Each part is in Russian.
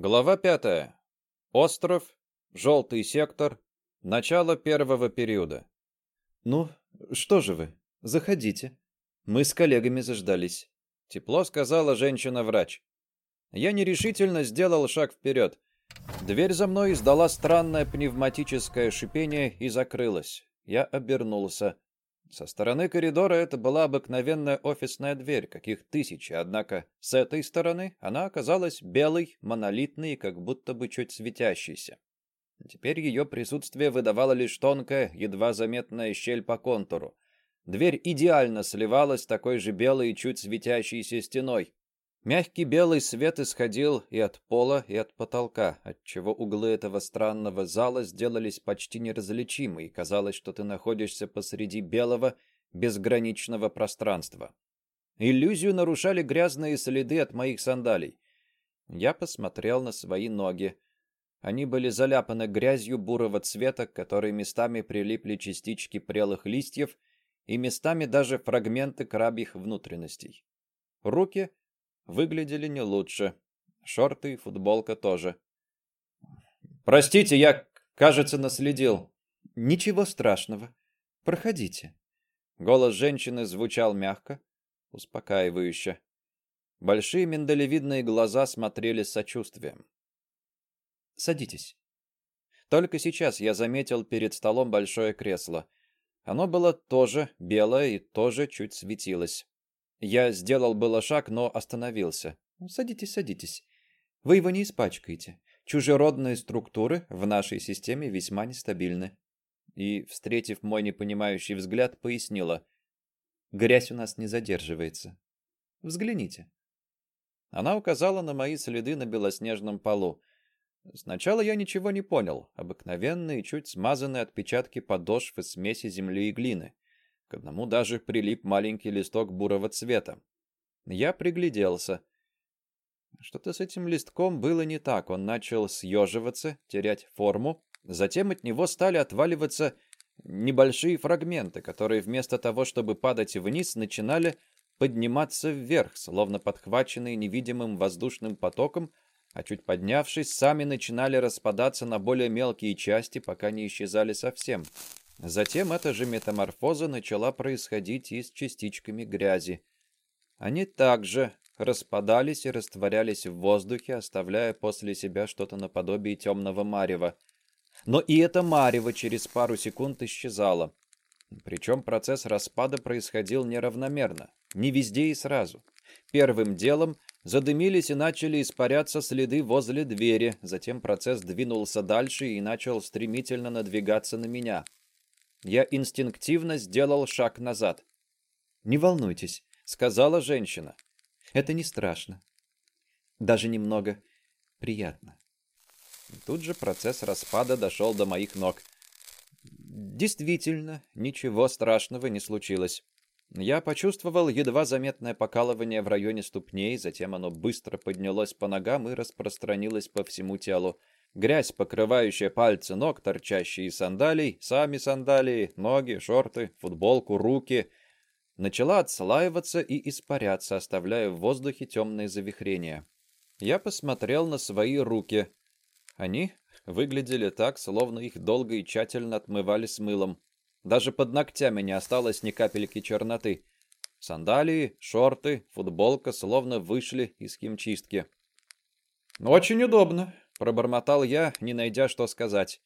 Глава пятая. Остров, желтый сектор, начало первого периода. Ну, что же вы? Заходите. Мы с коллегами заждались. Тепло сказала женщина-врач. Я нерешительно сделал шаг вперед. Дверь за мной издала странное пневматическое шипение и закрылась. Я обернулся. Со стороны коридора это была обыкновенная офисная дверь, каких тысячи, однако с этой стороны она оказалась белой, монолитной как будто бы чуть светящейся. Теперь ее присутствие выдавало лишь тонкая, едва заметная щель по контуру. Дверь идеально сливалась с такой же белой и чуть светящейся стеной. Мягкий белый свет исходил и от пола, и от потолка, отчего углы этого странного зала сделались почти неразличимы, и казалось, что ты находишься посреди белого, безграничного пространства. Иллюзию нарушали грязные следы от моих сандалий. Я посмотрел на свои ноги. Они были заляпаны грязью бурого цвета, к которой местами прилипли частички прелых листьев и местами даже фрагменты крабьих внутренностей. Руки выглядели не лучше. Шорты и футболка тоже. «Простите, я, кажется, наследил». «Ничего страшного. Проходите». Голос женщины звучал мягко, успокаивающе. Большие миндалевидные глаза смотрели с сочувствием. «Садитесь». Только сейчас я заметил перед столом большое кресло. Оно было тоже белое и тоже чуть светилось. Я сделал было шаг, но остановился. «Ну, садитесь, садитесь. Вы его не испачкаете. Чужеродные структуры в нашей системе весьма нестабильны. И, встретив мой непонимающий взгляд, пояснила. Грязь у нас не задерживается. Взгляните. Она указала на мои следы на белоснежном полу. Сначала я ничего не понял. Обыкновенные, чуть смазанные отпечатки подошв из смеси земли и глины. К одному даже прилип маленький листок бурого цвета. Я пригляделся. Что-то с этим листком было не так. Он начал съеживаться, терять форму. Затем от него стали отваливаться небольшие фрагменты, которые вместо того, чтобы падать вниз, начинали подниматься вверх, словно подхваченные невидимым воздушным потоком, а чуть поднявшись, сами начинали распадаться на более мелкие части, пока не исчезали совсем. Затем эта же метаморфоза начала происходить и с частичками грязи. Они также распадались и растворялись в воздухе, оставляя после себя что-то наподобие темного марева. Но и это марево через пару секунд исчезало. Причем процесс распада происходил неравномерно, не везде и сразу. Первым делом задымились и начали испаряться следы возле двери, затем процесс двинулся дальше и начал стремительно надвигаться на меня — я инстинктивно сделал шаг назад. «Не волнуйтесь», — сказала женщина. «Это не страшно. Даже немного приятно». Тут же процесс распада дошел до моих ног. Действительно, ничего страшного не случилось. Я почувствовал едва заметное покалывание в районе ступней, затем оно быстро поднялось по ногам и распространилось по всему телу. Грязь, покрывающая пальцы ног, торчащие из сандалий, сами сандалии, ноги, шорты, футболку, руки, начала отслаиваться и испаряться, оставляя в воздухе темные завихрения. Я посмотрел на свои руки. Они выглядели так, словно их долго и тщательно отмывали с мылом. Даже под ногтями не осталось ни капельки черноты. Сандалии, шорты, футболка словно вышли из химчистки. «Очень удобно», Пробормотал я, не найдя, что сказать.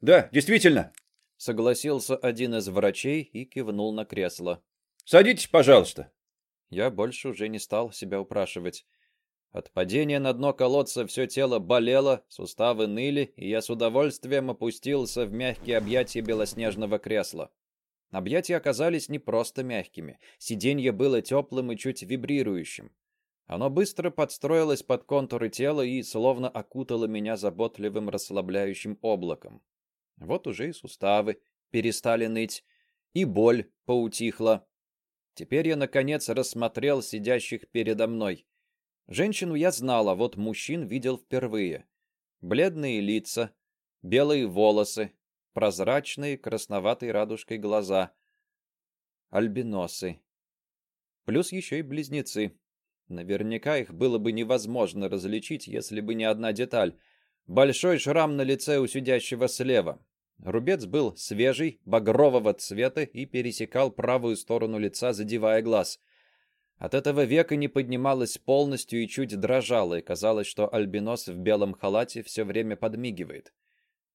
«Да, действительно», — согласился один из врачей и кивнул на кресло. «Садитесь, пожалуйста». Я больше уже не стал себя упрашивать. От падения на дно колодца все тело болело, суставы ныли, и я с удовольствием опустился в мягкие объятия белоснежного кресла. Объятия оказались не просто мягкими. Сиденье было теплым и чуть вибрирующим. Оно быстро подстроилось под контуры тела и словно окутало меня заботливым расслабляющим облаком. Вот уже и суставы перестали ныть, и боль поутихла. Теперь я, наконец, рассмотрел сидящих передо мной. Женщину я знал, а вот мужчин видел впервые. Бледные лица, белые волосы, прозрачные красноватой радужкой глаза. Альбиносы. Плюс еще и близнецы. Наверняка их было бы невозможно различить, если бы не одна деталь. Большой шрам на лице у сидящего слева. Рубец был свежий, багрового цвета и пересекал правую сторону лица, задевая глаз. От этого века не поднималась полностью и чуть дрожала, и казалось, что альбинос в белом халате все время подмигивает.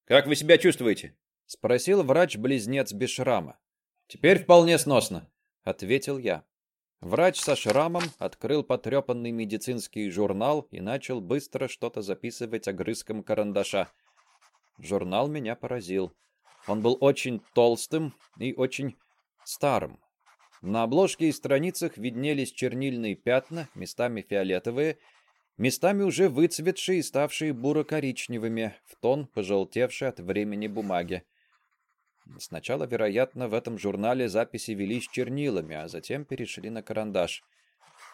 «Как вы себя чувствуете?» — спросил врач-близнец без шрама. «Теперь вполне сносно», — ответил я. Врач со шрамом открыл потрепанный медицинский журнал и начал быстро что-то записывать огрызком карандаша. Журнал меня поразил. Он был очень толстым и очень старым. На обложке и страницах виднелись чернильные пятна, местами фиолетовые, местами уже выцветшие и ставшие буро-коричневыми, в тон пожелтевшие от времени бумаги. Сначала, вероятно, в этом журнале записи велись чернилами, а затем перешли на карандаш.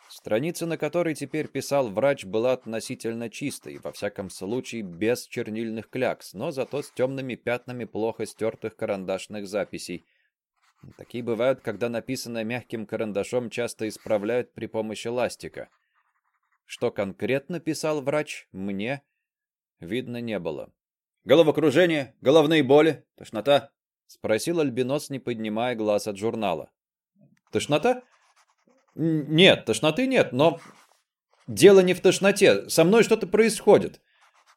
Страница, на которой теперь писал врач, была относительно чистой, во всяком случае без чернильных клякс, но зато с темными пятнами плохо стертых карандашных записей. Такие бывают, когда написанное мягким карандашом часто исправляют при помощи ластика. Что конкретно писал врач, мне видно не было. Головокружение, головные боли, тошнота, Спросил Альбинос, не поднимая глаз от журнала. Тошнота? Нет, тошноты нет, но... Дело не в тошноте, со мной что-то происходит.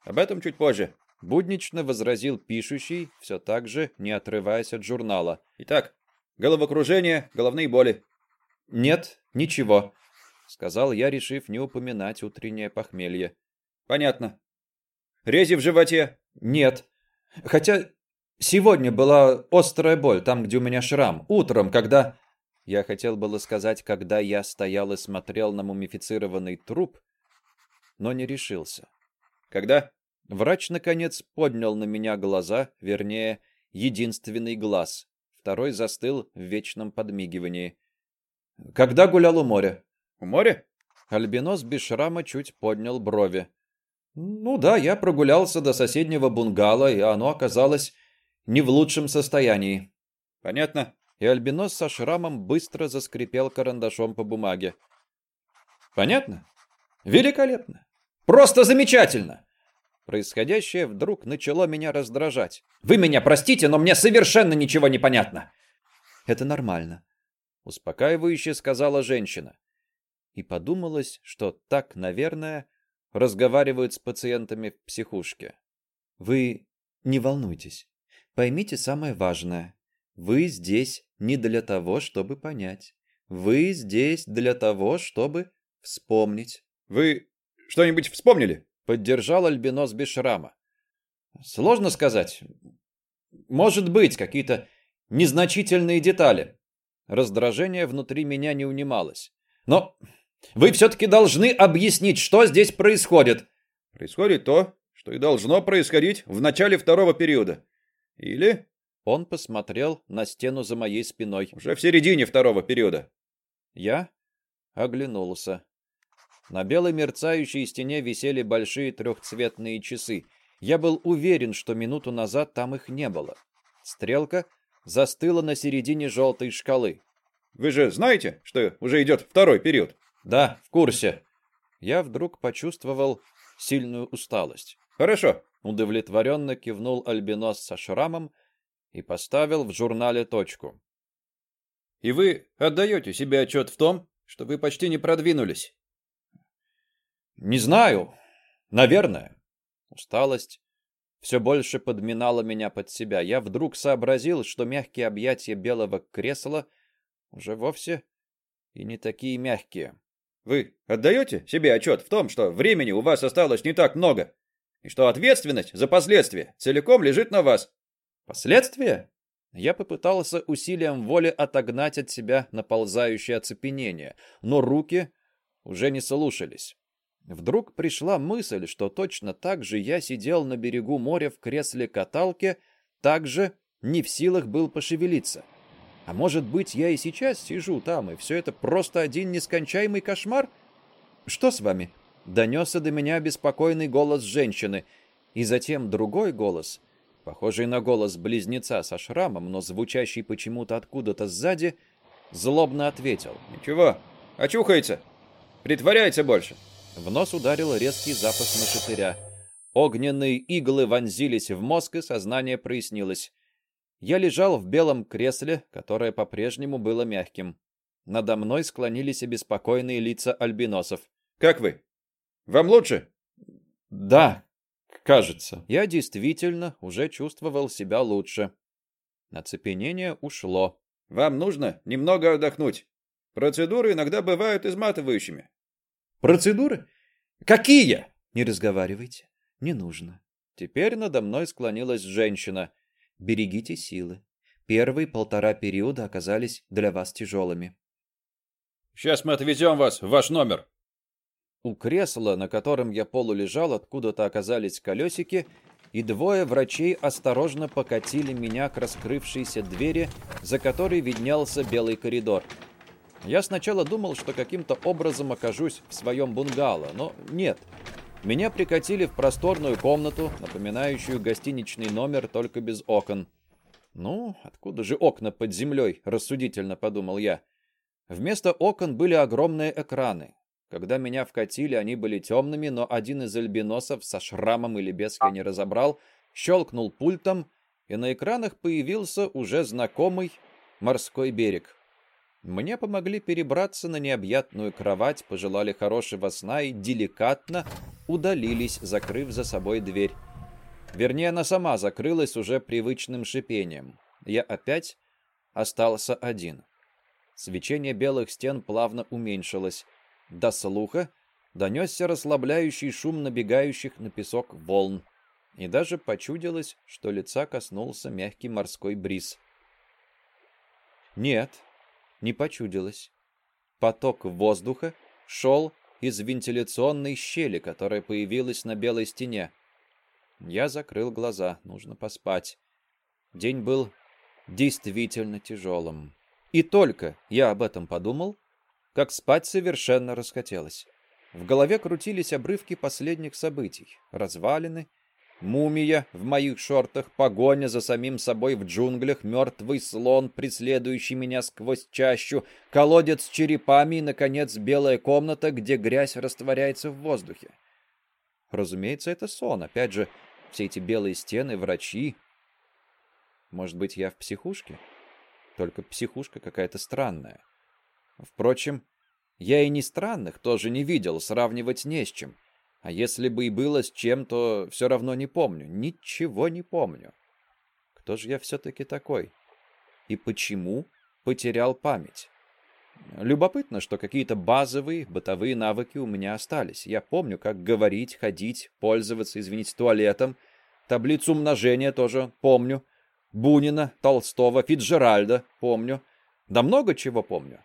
Об этом чуть позже. Буднично возразил пишущий, все так же, не отрываясь от журнала. Итак, головокружение, головные боли. Нет, ничего, сказал я, решив не упоминать утреннее похмелье. Понятно. Рези в животе? Нет. Хотя Сегодня была острая боль там, где у меня шрам. Утром, когда... Я хотел было сказать, когда я стоял и смотрел на мумифицированный труп, но не решился. Когда? Врач, наконец, поднял на меня глаза, вернее, единственный глаз. Второй застыл в вечном подмигивании. Когда гулял у моря? У моря? Альбинос без шрама чуть поднял брови. Ну да, я прогулялся до соседнего бунгало, и оно оказалось не в лучшем состоянии. Понятно. И альбинос со шрамом быстро заскрипел карандашом по бумаге. Понятно? Великолепно. Просто замечательно. Происходящее вдруг начало меня раздражать. Вы меня простите, но мне совершенно ничего не понятно. Это нормально, успокаивающе сказала женщина. И подумалось, что так, наверное, разговаривают с пациентами в психушке. Вы не волнуйтесь. Поймите самое важное. Вы здесь не для того, чтобы понять. Вы здесь для того, чтобы вспомнить. Вы что-нибудь вспомнили? Поддержал Альбинос без шрама. Сложно сказать. Может быть, какие-то незначительные детали. Раздражение внутри меня не унималось. Но вы все-таки должны объяснить, что здесь происходит. Происходит то, что и должно происходить в начале второго периода. Или он посмотрел на стену за моей спиной. Уже в середине второго периода. Я оглянулся. На белой мерцающей стене висели большие трехцветные часы. Я был уверен, что минуту назад там их не было. Стрелка застыла на середине желтой шкалы. Вы же знаете, что уже идет второй период? Да, в курсе. Я вдруг почувствовал сильную усталость. Хорошо. Удовлетворенно кивнул альбинос со шрамом и поставил в журнале точку. И вы отдаете себе отчет в том, что вы почти не продвинулись? Не знаю. Наверное. Усталость все больше подминала меня под себя. Я вдруг сообразил, что мягкие объятия белого кресла уже вовсе и не такие мягкие. Вы отдаете себе отчет в том, что времени у вас осталось не так много? И что ответственность за последствия целиком лежит на вас. Последствия? Я попытался усилием воли отогнать от себя наползающее оцепенение, но руки уже не слушались. Вдруг пришла мысль, что точно так же я сидел на берегу моря в кресле каталки, так же не в силах был пошевелиться. А может быть, я и сейчас сижу там, и все это просто один нескончаемый кошмар? Что с вами? Донесся до меня беспокойный голос женщины, и затем другой голос, похожий на голос близнеца со шрамом, но звучащий почему-то откуда-то сзади, злобно ответил. «Ничего, очухается. Притворяйся больше!» В нос ударил резкий запах нашатыря. Огненные иглы вонзились в мозг, и сознание прояснилось. Я лежал в белом кресле, которое по-прежнему было мягким. Надо мной склонились обеспокоенные лица альбиносов. «Как вы? Вам лучше?» «Да, кажется». Я действительно уже чувствовал себя лучше. Оцепенение ушло. «Вам нужно немного отдохнуть. Процедуры иногда бывают изматывающими». «Процедуры? Какие?» «Не разговаривайте. Не нужно». Теперь надо мной склонилась женщина. «Берегите силы. Первые полтора периода оказались для вас тяжелыми». «Сейчас мы отвезем вас в ваш номер». У кресла, на котором я полулежал, откуда-то оказались колесики, и двое врачей осторожно покатили меня к раскрывшейся двери, за которой виднелся белый коридор. Я сначала думал, что каким-то образом окажусь в своем бунгало, но нет. Меня прикатили в просторную комнату, напоминающую гостиничный номер, только без окон. Ну, откуда же окна под землей, рассудительно подумал я. Вместо окон были огромные экраны. Когда меня вкатили, они были темными, но один из альбиносов со шрамом или без я не разобрал, щелкнул пультом, и на экранах появился уже знакомый морской берег. Мне помогли перебраться на необъятную кровать, пожелали хорошего сна и деликатно удалились, закрыв за собой дверь. Вернее, она сама закрылась уже привычным шипением. Я опять остался один. Свечение белых стен плавно уменьшилось. До слуха донесся расслабляющий шум набегающих на песок волн. И даже почудилось, что лица коснулся мягкий морской бриз. Нет, не почудилось. Поток воздуха шел из вентиляционной щели, которая появилась на белой стене. Я закрыл глаза, нужно поспать. День был действительно тяжелым. И только я об этом подумал, как спать совершенно расхотелось. В голове крутились обрывки последних событий. Развалины, Мумия в моих шортах, погоня за самим собой в джунглях, мертвый слон, преследующий меня сквозь чащу, колодец с черепами и, наконец, белая комната, где грязь растворяется в воздухе. Разумеется, это сон. Опять же, все эти белые стены, врачи. Может быть, я в психушке? Только психушка какая-то странная. Впрочем, я и не странных тоже не видел, сравнивать не с чем. А если бы и было с чем, то все равно не помню. Ничего не помню. Кто же я все-таки такой? И почему потерял память? Любопытно, что какие-то базовые бытовые навыки у меня остались. Я помню, как говорить, ходить, пользоваться, извините, туалетом. Таблицу умножения тоже помню. Бунина, Толстого, Фиджеральда помню. Да много чего помню.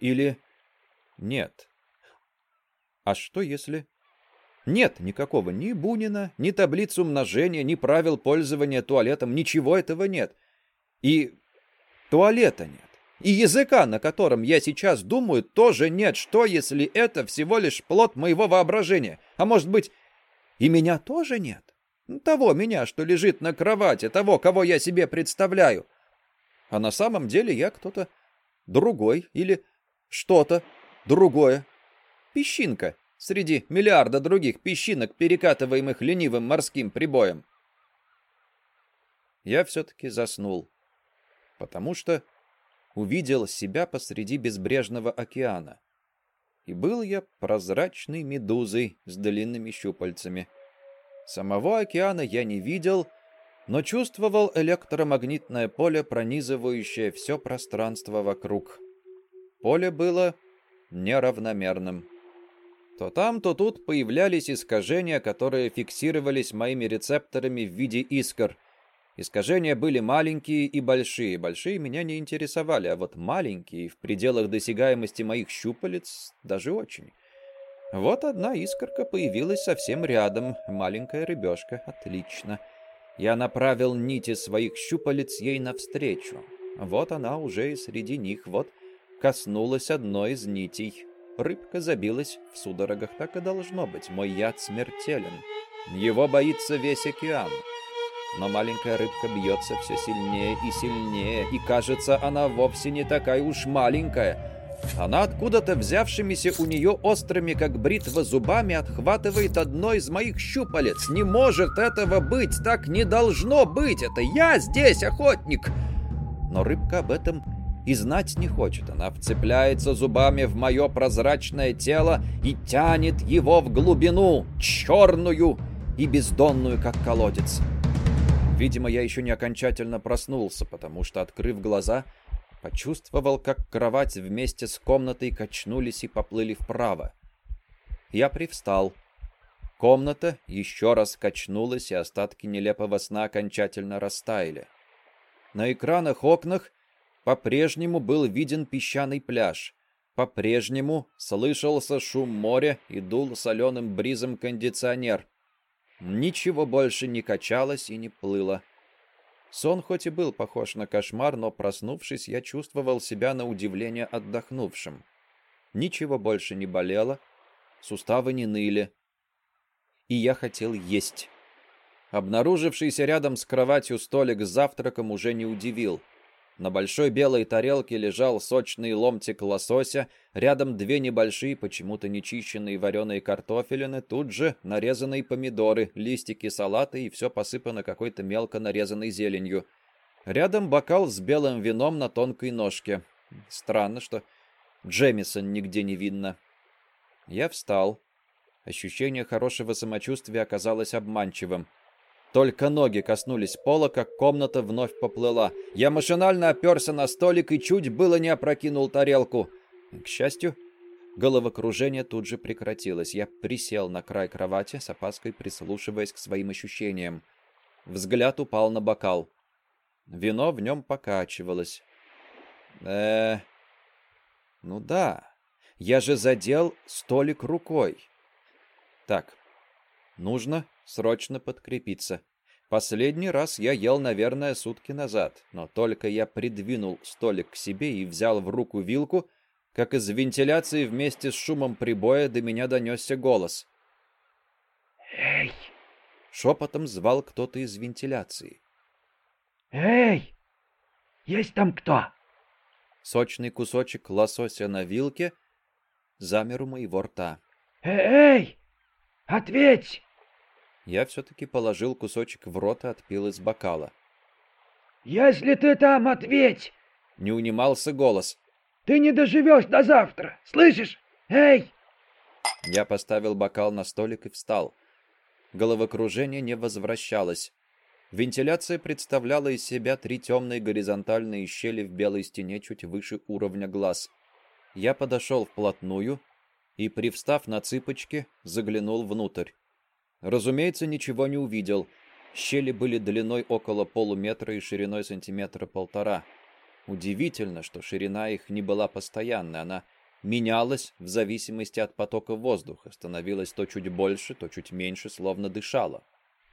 Или нет. А что если... Нет никакого ни Бунина, ни таблиц умножения, ни правил пользования туалетом, ничего этого нет. И туалета нет. И языка, на котором я сейчас думаю, тоже нет. Что, если это всего лишь плод моего воображения? А может быть, и меня тоже нет? Того меня, что лежит на кровати, того, кого я себе представляю. А на самом деле я кто-то другой или что-то другое песчинка среди миллиарда других песчинок, перекатываемых ленивым морским прибоем. Я все-таки заснул, потому что увидел себя посреди безбрежного океана. И был я прозрачной медузой с длинными щупальцами. Самого океана я не видел, но чувствовал электромагнитное поле, пронизывающее все пространство вокруг. Поле было неравномерным. То там, то тут появлялись искажения, которые фиксировались моими рецепторами в виде искр. Искажения были маленькие и большие. Большие меня не интересовали, а вот маленькие, в пределах досягаемости моих щупалец, даже очень. Вот одна искорка появилась совсем рядом. Маленькая рыбешка. Отлично. Я направил нити своих щупалец ей навстречу. Вот она уже и среди них. Вот коснулась одной из нитей. Рыбка забилась в судорогах. Так и должно быть. Мой яд смертелен. Его боится весь океан. Но маленькая рыбка бьется все сильнее и сильнее, и кажется, она вовсе не такая уж маленькая. Она откуда-то взявшимися у нее острыми, как бритва, зубами отхватывает одно из моих щупалец. Не может этого быть, так не должно быть. Это я здесь, охотник. Но рыбка об этом и знать не хочет. Она вцепляется зубами в мое прозрачное тело и тянет его в глубину, черную и бездонную, как колодец. Видимо, я еще не окончательно проснулся, потому что, открыв глаза, почувствовал, как кровать вместе с комнатой качнулись и поплыли вправо. Я привстал. Комната еще раз качнулась, и остатки нелепого сна окончательно растаяли. На экранах окнах по-прежнему был виден песчаный пляж. По-прежнему слышался шум моря и дул соленым бризом кондиционер. Ничего больше не качалось и не плыло. Сон хоть и был похож на кошмар, но, проснувшись, я чувствовал себя на удивление отдохнувшим. Ничего больше не болело, суставы не ныли. И я хотел есть. Обнаружившийся рядом с кроватью столик с завтраком уже не удивил — на большой белой тарелке лежал сочный ломтик лосося, рядом две небольшие, почему-то нечищенные вареные картофелины, тут же нарезанные помидоры, листики салата и все посыпано какой-то мелко нарезанной зеленью. Рядом бокал с белым вином на тонкой ножке. Странно, что Джемисон нигде не видно. Я встал. Ощущение хорошего самочувствия оказалось обманчивым. Только ноги коснулись пола, как комната вновь поплыла. Я машинально оперся на столик и чуть было не опрокинул тарелку. К счастью, головокружение тут же прекратилось. Я присел на край кровати, с опаской прислушиваясь к своим ощущениям. Взгляд упал на бокал. Вино в нем покачивалось. э Ну да, я же задел столик рукой. Так, нужно Срочно подкрепиться. Последний раз я ел, наверное, сутки назад, но только я придвинул столик к себе и взял в руку вилку, как из вентиляции вместе с шумом прибоя до меня донесся голос. «Эй!» — шепотом звал кто-то из вентиляции. «Эй! Есть там кто?» Сочный кусочек лосося на вилке замер у моего рта. «Эй! Ответь!» Я все-таки положил кусочек в рот и отпил из бокала. «Если ты там, ответь!» Не унимался голос. «Ты не доживешь до завтра! Слышишь? Эй!» Я поставил бокал на столик и встал. Головокружение не возвращалось. Вентиляция представляла из себя три темные горизонтальные щели в белой стене чуть выше уровня глаз. Я подошел вплотную и, привстав на цыпочки, заглянул внутрь. Разумеется, ничего не увидел. Щели были длиной около полуметра и шириной сантиметра полтора. Удивительно, что ширина их не была постоянной, она менялась в зависимости от потока воздуха, становилась то чуть больше, то чуть меньше, словно дышала.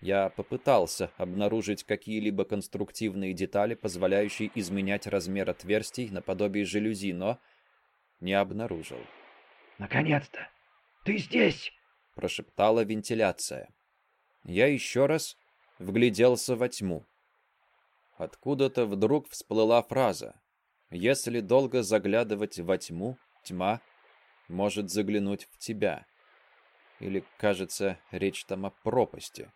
Я попытался обнаружить какие-либо конструктивные детали, позволяющие изменять размер отверстий наподобие жалюзи, но не обнаружил. «Наконец-то! Ты здесь!» — прошептала вентиляция. Я еще раз вгляделся во тьму. Откуда-то вдруг всплыла фраза «Если долго заглядывать во тьму, тьма может заглянуть в тебя». Или, кажется, речь там о пропасти.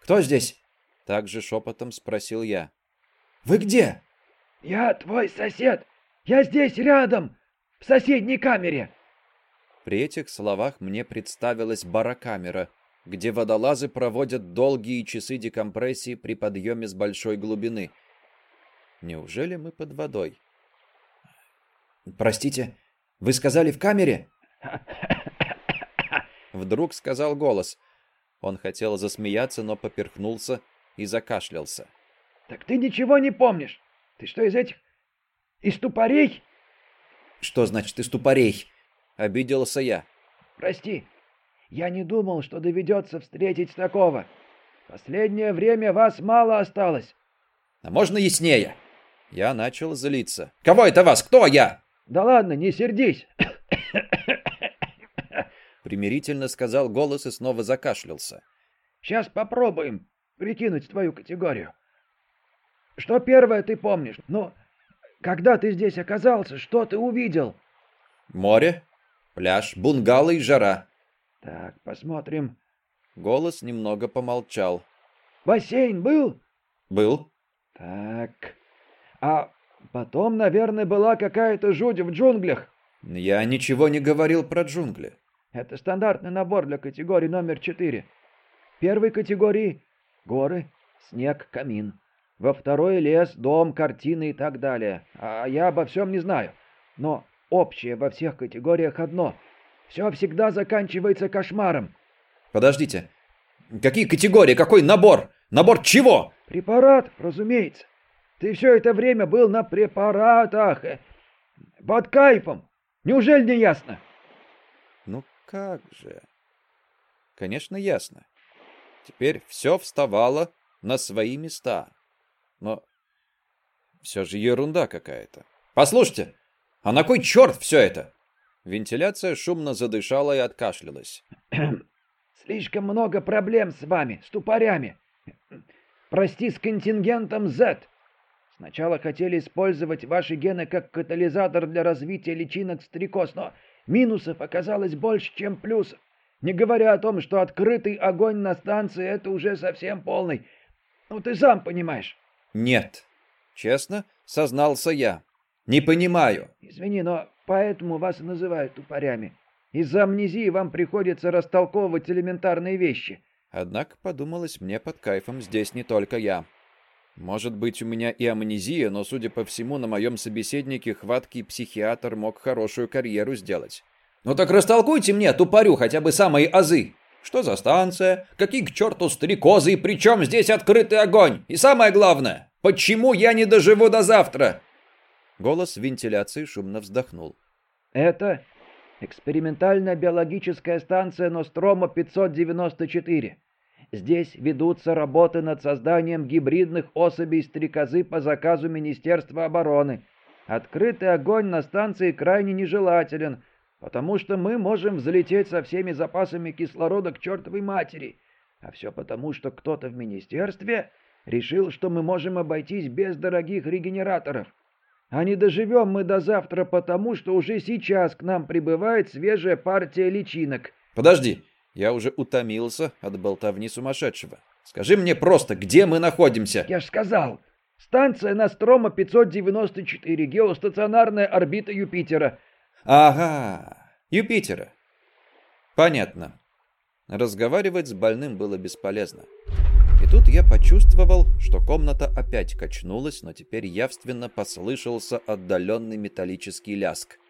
«Кто здесь?» — также шепотом спросил я. «Вы где?» «Я твой сосед! Я здесь рядом, в соседней камере!» При этих словах мне представилась барокамера, где водолазы проводят долгие часы декомпрессии при подъеме с большой глубины. Неужели мы под водой? «Простите, вы сказали в камере?» Вдруг сказал голос. Он хотел засмеяться, но поперхнулся и закашлялся. «Так ты ничего не помнишь? Ты что, из этих... из тупорей?» «Что значит из тупорей?» Обиделся я. Прости, я не думал, что доведется встретить такого. Последнее время вас мало осталось. А можно яснее? Я начал злиться. Кого это вас? Кто я? Да ладно, не сердись. Примирительно сказал голос и снова закашлялся. Сейчас попробуем прикинуть твою категорию. Что первое ты помнишь? Ну, когда ты здесь оказался, что ты увидел? Море, пляж, бунгало и жара. Так, посмотрим. Голос немного помолчал. Бассейн был? Был. Так. А потом, наверное, была какая-то жуть в джунглях. Я ничего не говорил про джунгли. Это стандартный набор для категории номер 4. Первой категории – горы, снег, камин. Во второй – лес, дом, картины и так далее. А я обо всем не знаю. Но общее во всех категориях одно. Все всегда заканчивается кошмаром. Подождите. Какие категории? Какой набор? Набор чего? Препарат, разумеется. Ты все это время был на препаратах. э, Под кайфом. Неужели не ясно? Ну как же? Конечно, ясно. Теперь все вставало на свои места. Но все же ерунда какая-то. Послушайте, а на кой черт все это? Вентиляция шумно задышала и откашлялась. Слишком много проблем с вами, с тупорями. Прости, с контингентом Z. Сначала хотели использовать ваши гены как катализатор для развития личинок стрекоз, но минусов оказалось больше, чем плюсов. Не говоря о том, что открытый огонь на станции — это уже совсем полный. Ну, ты сам понимаешь. Нет. Честно, сознался я. Не понимаю. Извини, но поэтому вас и называют тупорями. Из-за амнезии вам приходится растолковывать элементарные вещи. Однако подумалось мне под кайфом здесь не только я. Может быть, у меня и амнезия, но, судя по всему, на моем собеседнике хваткий психиатр мог хорошую карьеру сделать. «Ну так растолкуйте мне, тупорю, хотя бы самые азы. Что за станция? Какие к черту стрекозы? И при чем здесь открытый огонь? И самое главное, почему я не доживу до завтра?» Голос вентиляции шумно вздохнул. Это экспериментальная биологическая станция Нострома 594. Здесь ведутся работы над созданием гибридных особей стрекозы по заказу Министерства обороны. Открытый огонь на станции крайне нежелателен, потому что мы можем взлететь со всеми запасами кислорода к чертовой матери. А все потому, что кто-то в министерстве решил, что мы можем обойтись без дорогих регенераторов. А не доживем мы до завтра потому, что уже сейчас к нам прибывает свежая партия личинок. Подожди, я уже утомился от болтовни сумасшедшего. Скажи мне просто, где мы находимся? Я ж сказал. Станция Настрома 594, геостационарная орбита Юпитера. Ага, Юпитера. Понятно. Разговаривать с больным было бесполезно. Тут я почувствовал, что комната опять качнулась, но теперь явственно послышался отдаленный металлический ляск.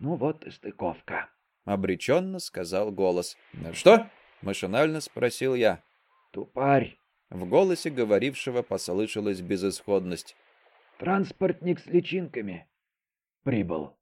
Ну вот и стыковка. Обреченно сказал голос. «Что?» — машинально спросил я. Тупарь. В голосе говорившего послышалась безысходность. Транспортник с личинками. Прибыл.